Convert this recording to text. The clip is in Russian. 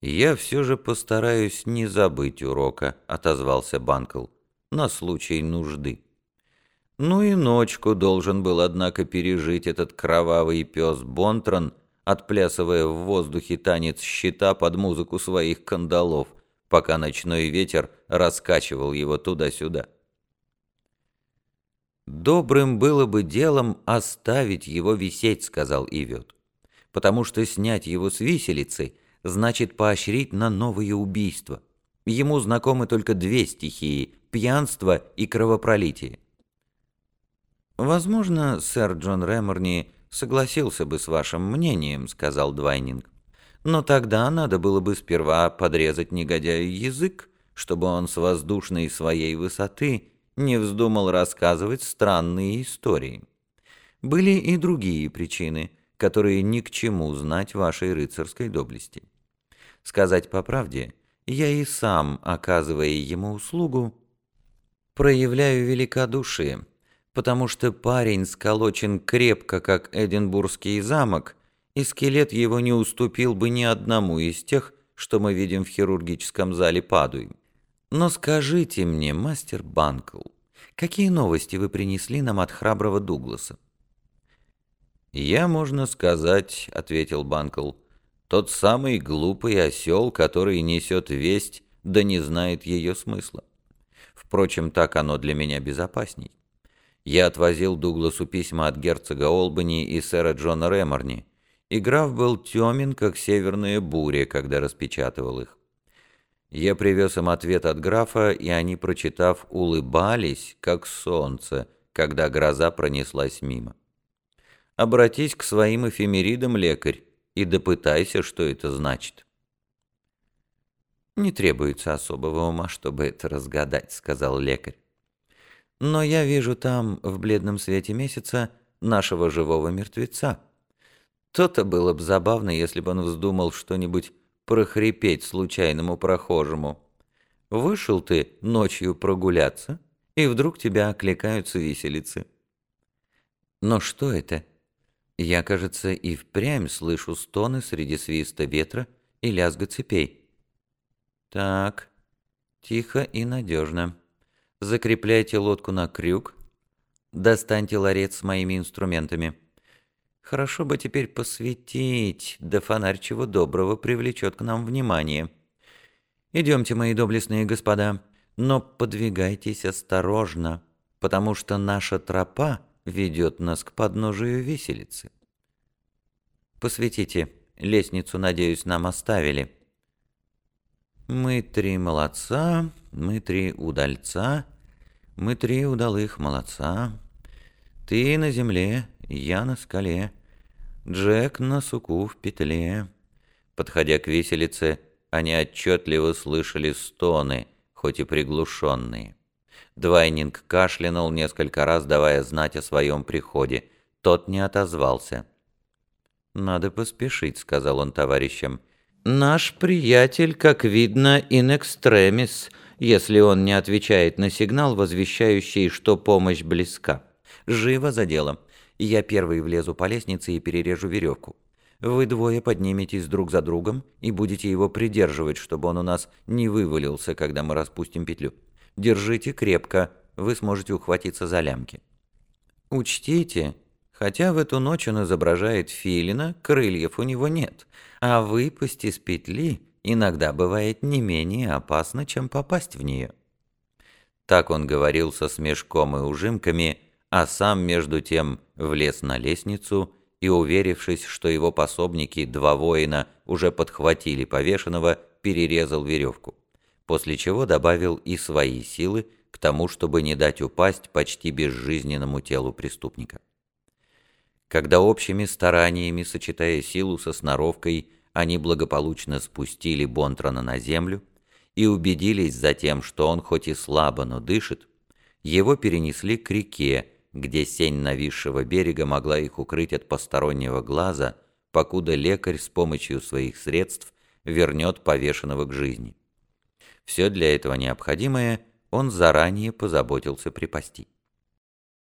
«Я все же постараюсь не забыть урока», — отозвался Банкл, — «на случай нужды». Ну и ночку должен был, однако, пережить этот кровавый пес Бонтран, отплясывая в воздухе танец щита под музыку своих кандалов, пока ночной ветер раскачивал его туда-сюда. «Добрым было бы делом оставить его висеть», — сказал Ивет, «потому что снять его с виселицы значит поощрить на новые убийства. Ему знакомы только две стихии — пьянство и кровопролитие». «Возможно, сэр Джон Реморни согласился бы с вашим мнением», — сказал Двайнинг. «Но тогда надо было бы сперва подрезать негодяю язык, чтобы он с воздушной своей высоты не вздумал рассказывать странные истории. Были и другие причины, которые ни к чему знать вашей рыцарской доблести. Сказать по правде, я и сам, оказывая ему услугу, проявляю великодушие, потому что парень сколочен крепко, как Эдинбургский замок, и скелет его не уступил бы ни одному из тех, что мы видим в хирургическом зале Падуи. Но скажите мне, мастер Банкл, какие новости вы принесли нам от храброго Дугласа? «Я, можно сказать, — ответил Банкл, — тот самый глупый осел, который несет весть, да не знает ее смысла. Впрочем, так оно для меня безопасней. Я отвозил Дугласу письма от герцога Олбани и сэра Джона Реморни, и граф был темен, как северная буря, когда распечатывал их. Я привез им ответ от графа, и они, прочитав, улыбались, как солнце, когда гроза пронеслась мимо. Обратись к своим эфемеридам, лекарь, и допытайся, что это значит. «Не требуется особого ума, чтобы это разгадать», — сказал лекарь. «Но я вижу там, в бледном свете месяца, нашего живого мертвеца. То-то было бы забавно, если бы он вздумал что-нибудь прохрипеть случайному прохожему. Вышел ты ночью прогуляться, и вдруг тебя окликаются виселицы. Но что это? Я, кажется, и впрямь слышу стоны среди свиста ветра и лязга цепей. Так, тихо и надежно. Закрепляйте лодку на крюк. Достаньте ларец с моими инструментами. Хорошо бы теперь посветить, да фонарь чего доброго привлечет к нам внимание. Идемте, мои доблестные господа, но подвигайтесь осторожно, потому что наша тропа ведет нас к подножию виселицы. Посветите, лестницу, надеюсь, нам оставили. Мы три молодца, мы три удальца, мы три удалых молодца. Ты на земле, я на скале. Джек на суку в петле. Подходя к виселице, они отчетливо слышали стоны, хоть и приглушенные. Двайнинг кашлянул несколько раз, давая знать о своем приходе. Тот не отозвался. «Надо поспешить», — сказал он товарищам. «Наш приятель, как видно, in extremis, если он не отвечает на сигнал, возвещающий, что помощь близка. Живо за делом я первый влезу по лестнице и перережу веревку. Вы двое подниметесь друг за другом и будете его придерживать, чтобы он у нас не вывалился, когда мы распустим петлю. Держите крепко, вы сможете ухватиться за лямки. Учтите, хотя в эту ночь он изображает филина, крыльев у него нет, а выпасть из петли иногда бывает не менее опасно, чем попасть в нее. Так он говорил со смешком и ужимками, а сам между тем влез на лестницу и, уверившись, что его пособники, два воина, уже подхватили повешенного, перерезал веревку, после чего добавил и свои силы к тому, чтобы не дать упасть почти безжизненному телу преступника. Когда общими стараниями, сочетая силу со сноровкой, они благополучно спустили Бонтрана на землю и убедились затем, что он хоть и слабо, но дышит, его перенесли к реке, где сень нависшего берега могла их укрыть от постороннего глаза, покуда лекарь с помощью своих средств вернет повешенного к жизни. Все для этого необходимое он заранее позаботился припасти.